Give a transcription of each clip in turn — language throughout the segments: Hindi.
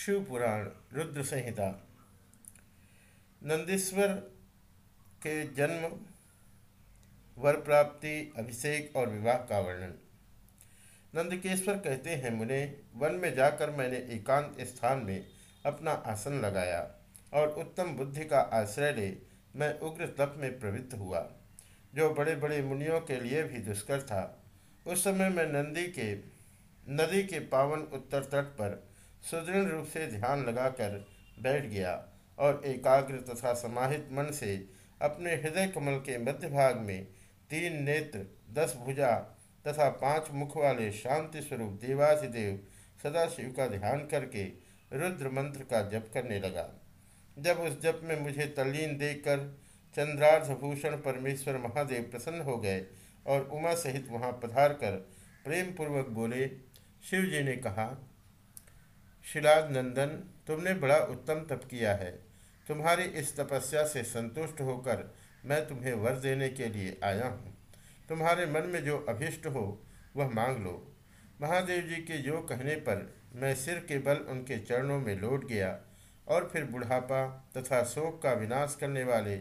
शिव पुराण रुद्र संहिता नंदीश्वर के जन्म वर प्राप्ति अभिषेक और विवाह का वर्णन। नंदकेश्वर कहते हैं, मुने, वन में जाकर मैंने एकांत स्थान में अपना आसन लगाया और उत्तम बुद्धि का आश्रय ले मैं उग्र तप में प्रवृत्त हुआ, जो बड़े बड़े मुनियों के लिए भी दुष्कर था। उस समय मैं नंदी के, नदी के पावन उत्तर तट पर सुदृढ़ रूप से ध्यान लगाकर बैठ गया और एकाग्र तथा समाहित मन से अपने हृदय कमल के मध्य भाग में तीन नेत्र, दस भुजा तथा पाँच मुख वाले शांति स्वरूप देवाधिदेव सदाशिव का ध्यान करके रुद्र मंत्र का जप करने लगा। जब उस जप में मुझे तल्लीन देखकर चंद्रार्धभूषण परमेश्वर महादेव प्रसन्न हो गए और उमा सहित वहाँ पधार कर प्रेम पूर्वक बोले शिव जी ने कहा शिलाद नंदन तुमने बड़ा उत्तम तप किया है। तुम्हारी इस तपस्या से संतुष्ट होकर मैं तुम्हें वर देने के लिए आया हूँ। तुम्हारे मन में जो अभिष्ट हो, वह मांग लो। महादेव जी के जो कहने पर मैं सिर के बल उनके चरणों में लौट गया और फिर बुढ़ापा तथा शोक का विनाश करने वाले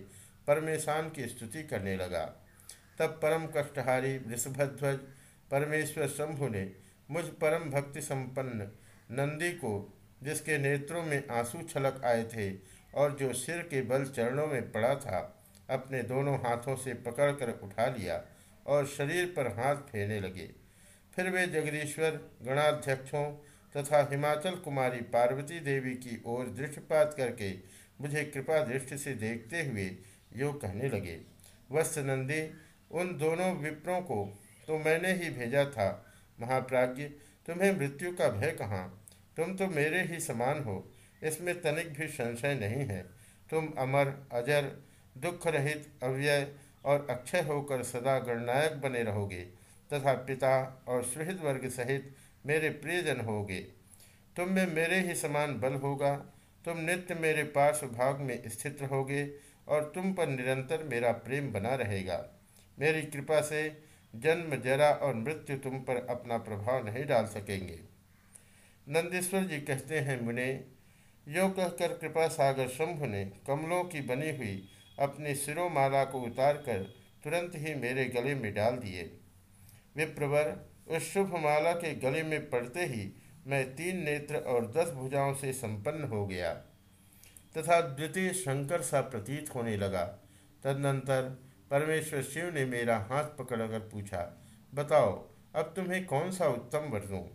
परमेशान की स्तुति करने लगा। तब परम कष्टहारी, वृषभध्वज, परमेश्वर शंभु ने मुझ परम भक्ति संपन्न नंदी को, जिसके नेत्रों में आँसू छलक आए थे और जो सिर के बल चरणों में पड़ा था, अपने दोनों हाथों से पकड़कर उठा लिया और शरीर पर हाथ फेरने लगे। फिर वे जगदीश्वर, गणाध्यक्षों तथा हिमाचल कुमारी पार्वती देवी की ओर दृष्टिपात करके मुझे कृपा दृष्टि से देखते हुए यो कहने लगे, वत्स नंदी, उन दोनों विप्रों को तो मैंने ही भेजा था, महाप्राज्य। तुम्हें मृत्यु का भय कहाँ? तुम तो मेरे ही समान हो। इसमें तनिक भी संशय नहीं है। तुम अमर, अजर दुख रहित अव्यय और अक्षय होकर सदा गणनायक बने रहोगे तथा पिता और सुहृद वर्ग सहित मेरे प्रियजन होगे। तुम में मेरे ही समान बल होगा। तुम नित्य मेरे पार्श्व भाग में स्थित रहोगे और तुम पर निरंतर मेरा प्रेम बना रहेगा। मेरी कृपा से जन्म, जरा और मृत्यु तुम पर अपना प्रभाव नहीं डाल सकेंगे। नंदीश्वर जी कहते हैं, मुने, यो कहकर कृपा सागर शंभु ने कमलों की बनी हुई अपनी सिरोमाला को उतारकर तुरंत ही मेरे गले में डाल दिए। विप्रवर, उस शुभ माला के गले में पड़ते ही मैं तीन नेत्र और दस भुजाओं से संपन्न हो गया। तथा द्वितीय शंकर सा प्रतीत होने लगा। तदनंतर परमेश्वर शिव ने मेरा हाथ पकड़कर पूछा, बताओ, अब तुम्हें कौन सा उत्तम वर दूँ?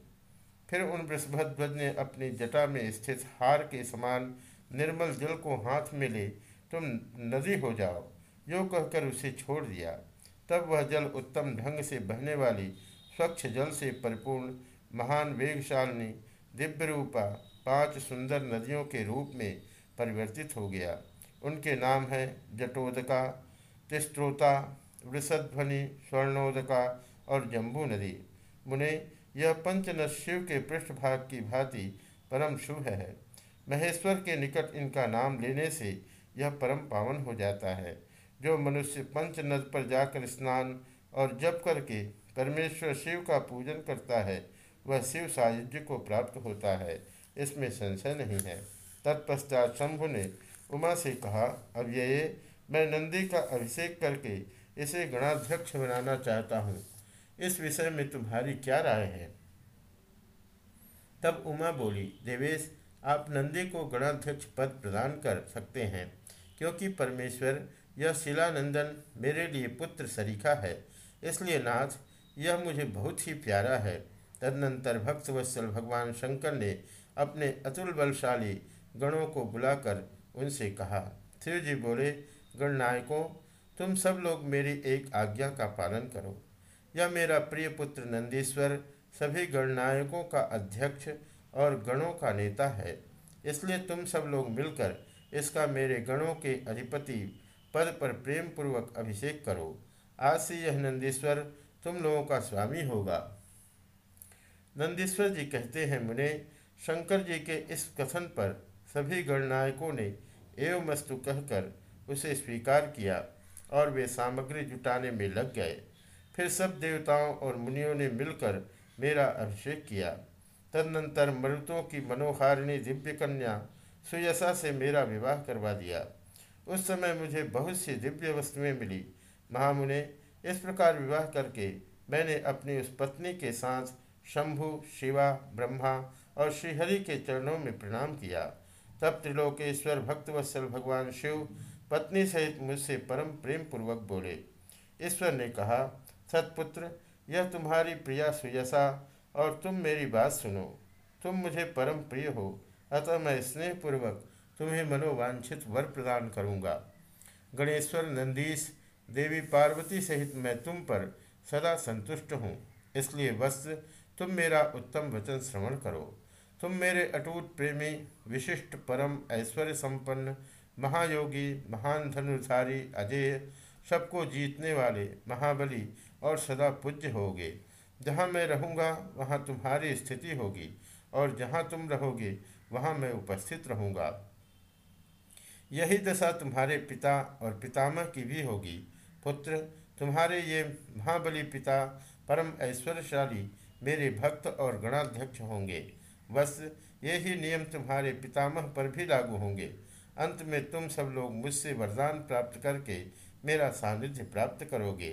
फिर उन वृषभध्वज ने अपनी जटा में स्थित हार के समान निर्मल जल को हाथ में ले, तुम नदी हो जाओ, यो कहकर उसे छोड़ दिया। तब वह जल उत्तम ढंग से बहने वाली, स्वच्छ जल से परिपूर्ण, महान वेगशालिनी, दिव्य रूपा, पाँच सुंदर नदियों के रूप में परिवर्तित हो गया। उनके नाम हैं जटोदका तिस्त्रोता वृषध्वनि, स्वर्णोदका और जम्बू नदी। मुने, यह पंचनद शिव के पृष्ठभाग की भांति परम शुभ है। महेश्वर के निकट इनका नाम लेने से यह परम पावन हो जाता है। जो मनुष्य पंचनद पर जाकर स्नान और जप करके परमेश्वर शिव का पूजन करता है, वह शिव सायुज्य को प्राप्त होता है। इसमें संशय नहीं है। तत्पश्चात शंभु ने उमा से कहा अब ये मैं नंदी का अभिषेक करके इसे गणाध्यक्ष बनाना चाहता हूँ। इस विषय में तुम्हारी क्या राय है? तब उमा बोली, देवेश, आप नंदी को गणाध्यक्ष पद प्रदान कर सकते हैं, क्योंकि परमेश्वर यह शिलानंदन मेरे लिए पुत्र सरीखा है। इसलिए नाथ, यह मुझे बहुत ही प्यारा है। तदनंतर भक्तवत्सल भगवान शंकर ने अपने अतुल बलशाली गणों को बुलाकर उनसे कहा, शिव जी बोले गणनायकों, तुम सब लोग मेरी एक आज्ञा का पालन करो। यह मेरा प्रिय पुत्र नंदीश्वर सभी गणनायकों का अध्यक्ष और गणों का नेता है। इसलिए तुम सब लोग मिलकर इसका मेरे गणों के अधिपति पद पर प्रेम पूर्वक अभिषेक करो। आज से यह नंदीश्वर तुम लोगों का स्वामी होगा। नंदीश्वर जी कहते हैं, मुने, शंकर जी के इस कथन पर सभी गणनायकों ने एवं मस्तु कहकर उसे स्वीकार किया और वे सामग्री जुटाने में लग गए। फिर सब देवताओं और मुनियों ने मिलकर मेरा अभिषेक किया। तदनंतर मरुतों की मनोहारिणी दिव्य कन्या सुयसा से मेरा विवाह करवा दिया। उस समय मुझे बहुत सी दिव्य वस्तुएँ मिली। महामुने, इस प्रकार विवाह करके मैंने अपनी उस पत्नी के साथ शंभु, शिवा, ब्रह्मा और श्रीहरि के चरणों में प्रणाम किया। तब त्रिलोकेश्वर भक्तवत्सल भगवान शिव पत्नी सहित मुझसे परम प्रेम पूर्वक बोले, ईश्वर ने कहा, सतपुत्र, यह तुम्हारी प्रिया सुयसा और तुम मेरी बात सुनो। तुम मुझे परम प्रिय हो, अतः मैं स्नेहपूर्वक तुम्हें मनोवांछित वर प्रदान करूँगा। गणेश्वर नंदीश, देवी पार्वती सहित मैं तुम पर सदा संतुष्ट हूँ। इसलिए बस तुम मेरा उत्तम वचन श्रवण करो। तुम मेरे अटूट प्रेमी, विशिष्ट परम ऐश्वर्य संपन्न महायोगी, महान धनुधारी अजय, सबको जीतने वाले महाबली और सदा पूज्य होगे। जहाँ मैं रहूँगा, वहाँ तुम्हारी स्थिति होगी और जहाँ तुम रहोगे, वहाँ मैं उपस्थित रहूँगा। यही दशा तुम्हारे पिता और पितामह की भी होगी। पुत्र, तुम्हारे ये महाबली पिता परम ऐश्वर्यशाली मेरे भक्त और गणाध्यक्ष होंगे। बस यही नियम तुम्हारे पितामह पर भी लागू होंगे। अंत में तुम सब लोग मुझसे वरदान प्राप्त करके मेरा सानिध्य प्राप्त करोगे।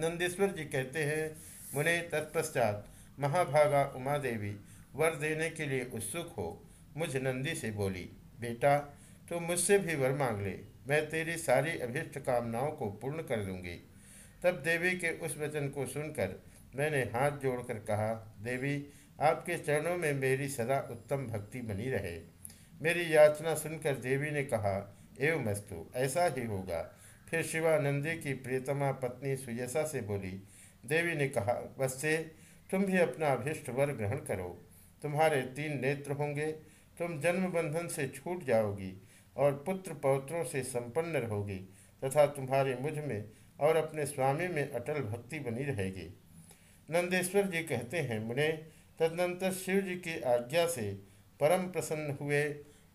नंदेश्वर जी कहते हैं, मुने तत्पश्चात महाभागा उमा देवी वर देने के लिए उत्सुक हो, मुझ नंदी से बोली, बेटा तो मुझसे भी वर मांग ले, मैं तेरी सारी अभिष्ट कामनाओं को पूर्ण कर दूँगी। तब देवी के उस वचन को सुनकर मैंने हाथ जोड़कर कहा, देवी, आपके चरणों में मेरी सदा उत्तम भक्ति बनी रहे। मेरी याचना सुनकर देवी ने कहा, एवं मस्तु ऐसा ही होगा। फिर शिवानंदी की प्रियतमा पत्नी सुयसा से बोली, देवी ने कहा बच्चे तुम भी अपना अभिष्ट वर ग्रहण करो। तुम्हारे तीन नेत्र होंगे, तुम जन्म बंधन से छूट जाओगी और पुत्र पौत्रों से संपन्न रहोगी तथा तुम्हारे मुझमें और अपने स्वामी में अटल भक्ति बनी रहेगी। नंदेश्वर जी कहते हैं, मुने, तदनंतर शिव जी की आज्ञा से परम प्रसन्न हुए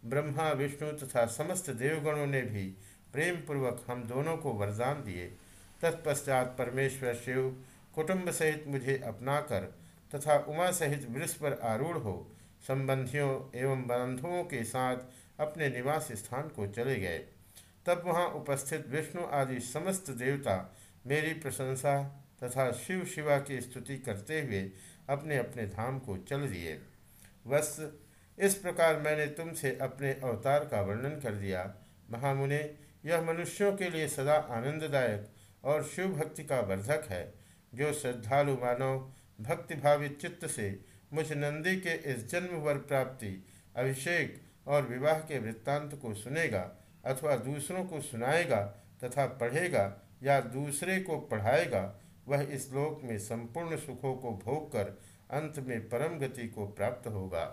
ब्रह्मा, विष्णु तथा समस्त देवगणों ने भी प्रेम पूर्वक हम दोनों को वरदान दिए। तत्पश्चात परमेश्वर शिव कुटुंब सहित मुझे अपनाकर तथा उमा सहित वृक्ष पर आरूढ़ हो, संबंधियों एवं बंधुओं के साथ अपने निवास स्थान को चले गए। तब वहाँ उपस्थित विष्णु आदि समस्त देवता मेरी प्रशंसा तथा शिव शिवा की स्तुति करते हुए अपने अपने धाम को चल दिए। बस इस प्रकार मैंने तुमसे अपने अवतार का वर्णन कर दिया। महामुने, यह मनुष्यों के लिए सदा आनंददायक और शिव भक्ति का वर्धक है, जो श्रद्धालु मानव भक्तिभावित चित्त से मुझ नंदी के इस जन्म वर प्राप्ति, अभिषेक और विवाह के वृत्तांत को सुनेगा अथवा दूसरों को सुनाएगा तथा पढ़ेगा या दूसरे को पढ़ाएगा, वह इस लोक में संपूर्ण सुखों को भोग कर अंत में परम गति को प्राप्त होगा।